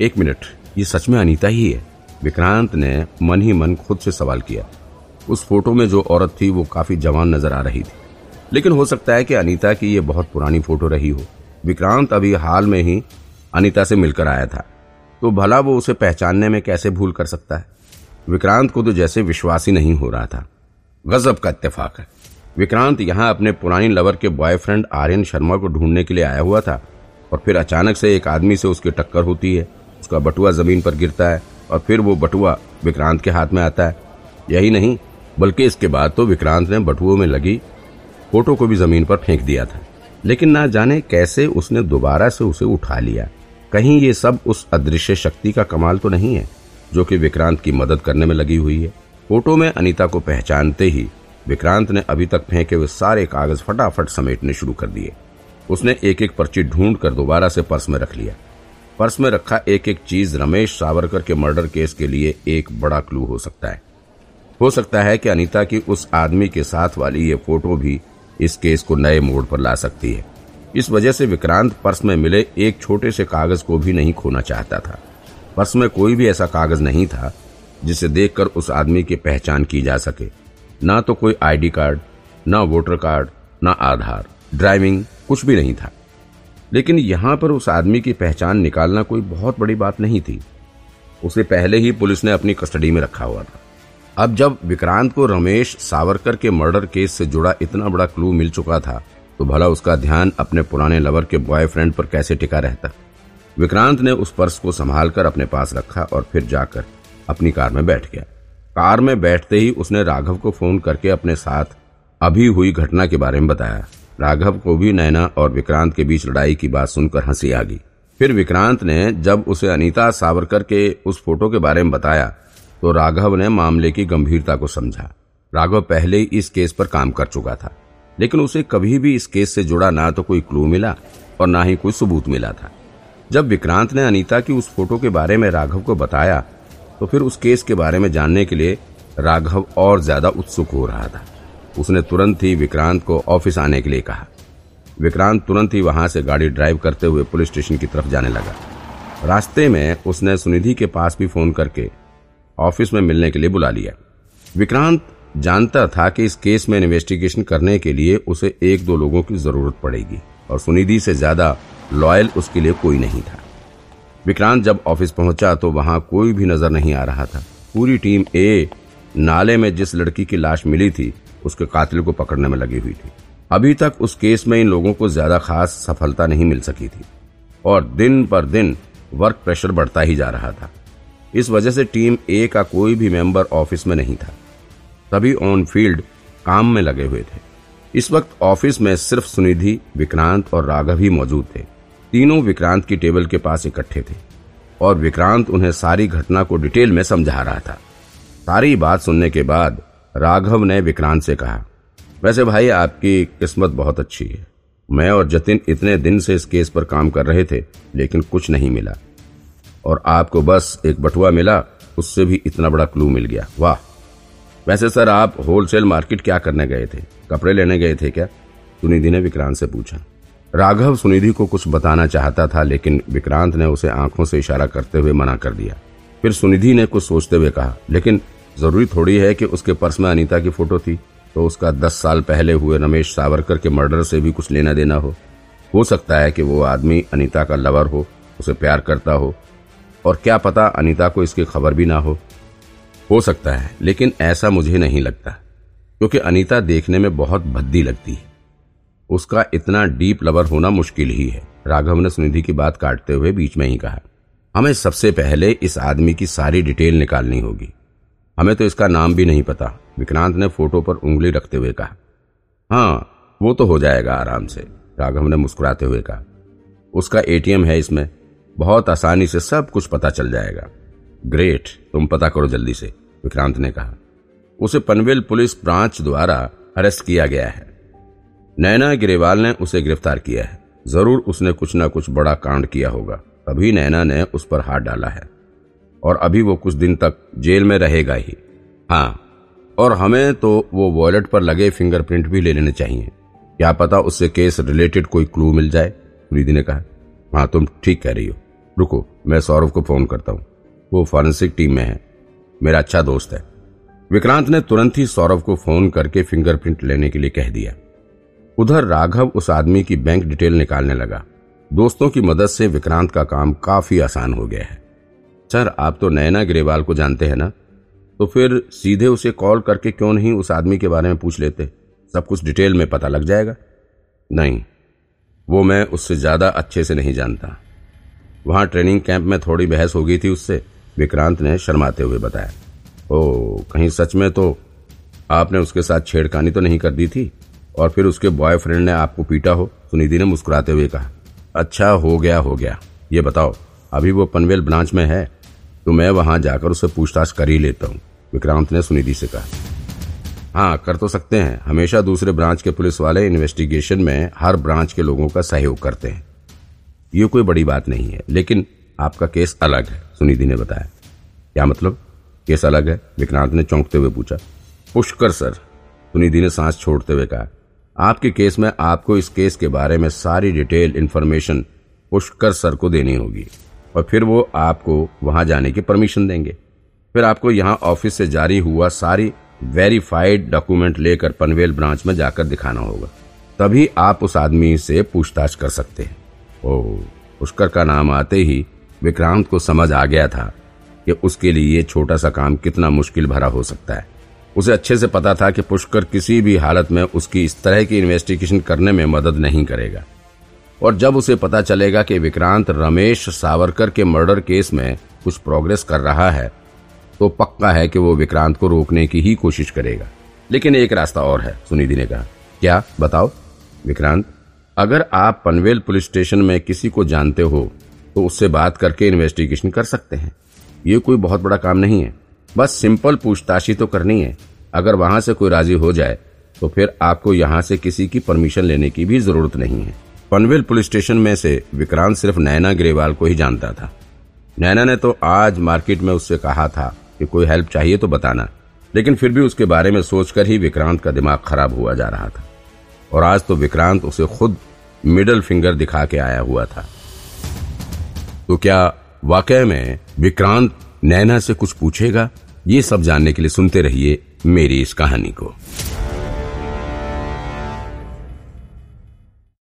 एक मिनट, ये सच में अनीता ही है? विक्रांत ने मन ही मन खुद से सवाल किया। उस फ़ोटो में जो औरत थी, वो काफ़ी जवान नज़र आ रही थी। लेकिन हो सकता है कि अनीता की ये बहुत पुरानी फ़ोटो रही हो। विक्रांत अभी हाल में ही अनीता से मिलकर आया था। तो भला वो उसे पहचानने में कैसे भूल कर सकता है? विक्रांत को तो जैसे विश्वास ही नहीं हो रहा था। गजब का इत्तेफाक है। विक्रांत यहाँ अपने पुरानी लवर के बॉयफ्रेंड आर्यन शर्मा को ढूँढने के लिए आया हुआ था। और फिर अचानक से एक आदमी से उसकी टक्कर होती है। उसका बटुआ ज़मीन पर गिरता है और फिर वो बटुआ विक्रांत के हाथ में आता है। यही नहीं, बल्कि इसके बाद तो विक्रांत ने बटुओं में लगी फ़ोटो को भी ज़मीन पर फेंक दिया था। लेकिन ना जाने कैसे उसने दोबारा से उसे उठा लिया। कहीं ये सब उस अदृश्य शक्ति का कमाल तो नहीं है, जो कि विक्रांत की मदद करने में लगी हुई है। फ़ोटो में अनीता को पहचानते ही विक्रांत ने अभी तक फेंके हुए सारे कागज़ फटाफट समेटने शुरू कर दिए। उसने एक एक पर्ची ढूंढ कर दोबारा से पर्स में रख लिया। पर्स में रखा एक एक चीज़ रमेश सावरकर के मर्डर केस के लिए एक बड़ा क्लू हो सकता है। हो सकता है कि अनीता की उस आदमी के साथ वाली ये फ़ोटो भी इस केस को नए मोड़ पर ला सकती है। इस वजह से विक्रांत पर्स में मिले एक छोटे से कागज़ को भी नहीं खोना चाहता था। पर्स में कोई भी ऐसा कागज़ नहीं था जिसे देखकर उस आदमी की पहचान की जा सके। ना तो कोई आईडी कार्ड, ना वोटर कार्ड, ना आधार, ड्राइविंग कुछ भी नहीं था। लेकिन यहाँ पर उस आदमी की पहचान निकालना कोई बहुत बड़ी बात नहीं थी। उसे पहले ही पुलिस ने अपनी कस्टडी में रखा हुआ था। अब जब विक्रांत को रमेश सावरकर के मर्डर केस से जुड़ा इतना बड़ा क्लू मिल चुका था तो भला उसका ध्यान अपने पुराने लवर के बॉयफ्रेंड पर कैसे टिका रहता? विक्रांत ने उस पर्स को संभालकर अपने पास रखा और फिर जाकर अपनी कार में बैठ गया। कार में बैठते ही उसने राघव को फ़ोन करके अपने साथ अभी हुई घटना के बारे में बताया। राघव को भी नैना और विक्रांत के बीच लड़ाई की बात सुनकर हँसी आ गई। फिर विक्रांत ने जब उसे अनीता सावरकर के उस फ़ोटो के बारे में बताया तो राघव ने मामले की गंभीरता को समझा। राघव पहले ही इस केस पर काम कर चुका था, लेकिन उसे कभी भी इस केस से जुड़ा ना तो कोई क्लू मिला और ना ही कोई सबूत मिला था। जब विक्रांत ने अनीता की उस फ़ोटो के बारे में राघव को बताया तो फिर उस केस के बारे में जानने के लिए राघव और ज़्यादा उत्सुक हो रहा था। उसने तुरंत ही विक्रांत को ऑफ़िस आने के लिए कहा। विक्रांत तुरंत ही वहाँ से गाड़ी ड्राइव करते हुए पुलिस स्टेशन की तरफ़ जाने लगा। रास्ते में उसने सुनिधि के पास भी फ़ोन करके ऑफ़िस में मिलने के लिए बुला लिया। विक्रांत जानता था कि इस केस में इन्वेस्टिगेशन करने के लिए उसे एक दो लोगों की ज़रूरत पड़ेगी और सुनिधि से ज़्यादा लॉयल उसके लिए कोई नहीं था। विक्रांत जब ऑफ़िस पहुँचा तो वहाँ कोई भी नज़र नहीं आ रहा था। पूरी टीम ए, नाले में जिस लड़की की लाश मिली थी उसके कातिल को पकड़ने में लगी हुई थी। अभी तक उस केस में इन लोगों को ज़्यादा खास सफलता नहीं मिल सकी थी। और दिन पर दिन वर्क प्रेशर बढ़ता ही जा रहा था। इस वजह से टीम ए का कोई भी मेंबर ऑफ़िस में नहीं था। सभी ऑन फ़ील्ड काम में लगे हुए थे। इस वक्त ऑफ़िस में सिर्फ़ सुनिधि, विक्रांत और राघव ही मौजूद थे। तीनों विक्रांत की टेबल के पास इकट्ठे थे और विक्रांत उन्हें सारी घटना को डिटेल में समझा रहा था। सारी बात सुनने के बाद राघव ने विक्रांत से कहा, वैसे भाई, आपकी किस्मत बहुत अच्छी है। मैं और जतिन इतने दिन से इस केस पर काम कर रहे थे, लेकिन कुछ नहीं मिला। और आपको बस एक बटुआ मिला, उससे भी इतना बड़ा क्लू मिल गया। वाह! वैसे सर, आप होलसेल मार्केट क्या करने गए थे? कपड़े लेने गए थे क्या? सुनिधि ने विक्रांत से पूछा। राघव सुनिधि को कुछ बताना चाहता था, लेकिन विक्रांत ने उसे आँखों से इशारा करते हुए मना कर दिया। फिर सुनिधि ने कुछ सोचते हुए कहा, लेकिन ज़रूरी थोड़ी है कि उसके पर्स में अनीता की फ़ोटो थी तो उसका दस साल पहले हुए रमेश सावरकर के मर्डर से भी कुछ लेना देना हो। हो सकता है कि वो आदमी अनीता का लवर हो, उसे प्यार करता हो, और क्या पता अनीता को इसकी खबर भी ना हो। हो सकता है, लेकिन ऐसा मुझे नहीं लगता, क्योंकि अनीता देखने में बहुत भद्दी लगती है। उसका इतना डीप लवर होना मुश्किल ही है, राघव ने सुनिधि की बात काटते हुए बीच में ही कहा। हमें सबसे पहले इस आदमी की सारी डिटेल निकालनी होगी। हमें तो इसका नाम भी नहीं पता। विक्रांत ने फ़ोटो पर उंगली रखते हुए कहा हाँ वो तो हो जाएगा आराम से, राघव ने मुस्कुराते हुए कहा। उसका एटीएम है इसमें। बहुत आसानी से सब कुछ पता चल जाएगा। ग्रेट, तुम पता करो जल्दी से, विक्रांत ने कहा। उसे पनवेल पुलिस ब्रांच द्वारा अरेस्ट किया गया है। नैना गिरेवाल ने उसे गिरफ़्तार किया है। ज़रूर उसने कुछ ना कुछ बड़ा कांड किया होगा। तभी नैना ने उस पर हाथ डाला है। और अभी वो कुछ दिन तक जेल में रहेगा ही। हाँ और हमें तो वो वॉलेट पर लगे फिंगरप्रिंट भी ले लेने चाहिए। क्या पता उससे केस रिलेटेड कोई क्लू मिल जाए? रिदी ने कहा। हाँ तुम ठीक कह रही हो। रुको, मैं सौरभ को फ़ोन करता हूँ। वो फॉरेंसिक टीम में है। मेरा अच्छा दोस्त है। विक्रांत ने तुरंत ही सौरभ को फ़ोन करके फिंगरप्रिंट लेने के लिए कह दिया। उधर राघव उस आदमी की बैंक डिटेल निकालने लगा। दोस्तों की मदद से विक्रांत का काम काफ़ी आसान हो गया है। सर, आप तो नैना ग्रेवाल को जानते हैं ना? तो फिर सीधे उसे कॉल करके क्यों नहीं उस आदमी के बारे में पूछ लेते? सब कुछ डिटेल में पता लग जाएगा। नहीं, वो मैं उससे ज़्यादा अच्छे से नहीं जानता। वहाँ ट्रेनिंग कैंप में थोड़ी बहस हो गई थी उससे, विक्रांत ने शर्माते हुए बताया। ओ, कहीं सच में तो आपने उसके साथ छेड़खानी तो नहीं कर दी थी? और फिर उसके बॉयफ्रेंड ने आपको पीटा हो? सुनिधि ने मुस्कुराते हुए कहा। अच्छा हो गया हो गया। ये बताओ, अभी वो पनवेल ब्रांच में है? तो मैं वहाँ जाकर उससे पूछताछ कर ही लेता हूँ, विक्रांत ने सुनिधि से कहा। हाँ कर तो सकते हैं। हमेशा दूसरे ब्रांच के पुलिस वाले इन्वेस्टिगेशन में हर ब्रांच के लोगों का सहयोग करते हैं। ये कोई बड़ी बात नहीं है, लेकिन आपका केस अलग है, सुनिधि ने बताया। क्या मतलब? केस अलग है? विक्रांत ने चौंकते हुए पूछा। पुष्कर, सर, सुनिधि ने सांस छोड़ते हुए कहा। आपके केस में आपको इस केस के बारे में सारी डिटेल इन्फॉर्मेशन पुष्कर सर को देनी होगी। और फिर वो आपको वहाँ जाने की परमिशन देंगे। फिर आपको यहाँ ऑफ़िस से जारी हुआ सारी वेरीफाइड डॉक्यूमेंट लेकर पनवेल ब्रांच में जाकर दिखाना होगा। तभी आप उस आदमी से पूछताछ कर सकते हैं। ओ, पुष्कर का नाम आते ही विक्रांत को समझ आ गया था कि उसके लिए ये छोटा सा काम कितना मुश्किल भरा हो सकता है। उसे अच्छे से पता था कि पुष्कर किसी भी हालत में उसकी इस तरह की इन्वेस्टिगेशन करने में मदद नहीं करेगा। और जब उसे पता चलेगा कि विक्रांत रमेश सावरकर के मर्डर केस में कुछ प्रोग्रेस कर रहा है तो पक्का है कि वो विक्रांत को रोकने की ही कोशिश करेगा। लेकिन एक रास्ता और है, सुनिधि ने कहा। क्या? बताओ। विक्रांत, अगर आप पनवेल पुलिस स्टेशन में किसी को जानते हो तो उससे बात करके इन्वेस्टिगेशन कर सकते हैं। ये कोई बहुत बड़ा काम नहीं है। बस सिंपल पूछताछ तो करनी है। अगर वहाँ से कोई राज़ी हो जाए तो फिर आपको यहाँ से किसी की परमिशन लेने की भी ज़रूरत नहीं है। पनवेल पुलिस स्टेशन में से विक्रांत सिर्फ़ नैना ग्रेवाल को ही जानता था। नैना ने तो आज मार्केट में उससे कहा था कि कोई हेल्प चाहिए तो बताना, लेकिन फिर भी उसके बारे में सोचकर ही विक्रांत का दिमाग खराब हुआ जा रहा था। और आज तो विक्रांत उसे खुद मिडल फिंगर दिखा के आया हुआ था। तो क्या वाकई में विक्रांत नैना से कुछ पूछेगा? ये सब जानने के लिए सुनते रहिए मेरी इस कहानी को।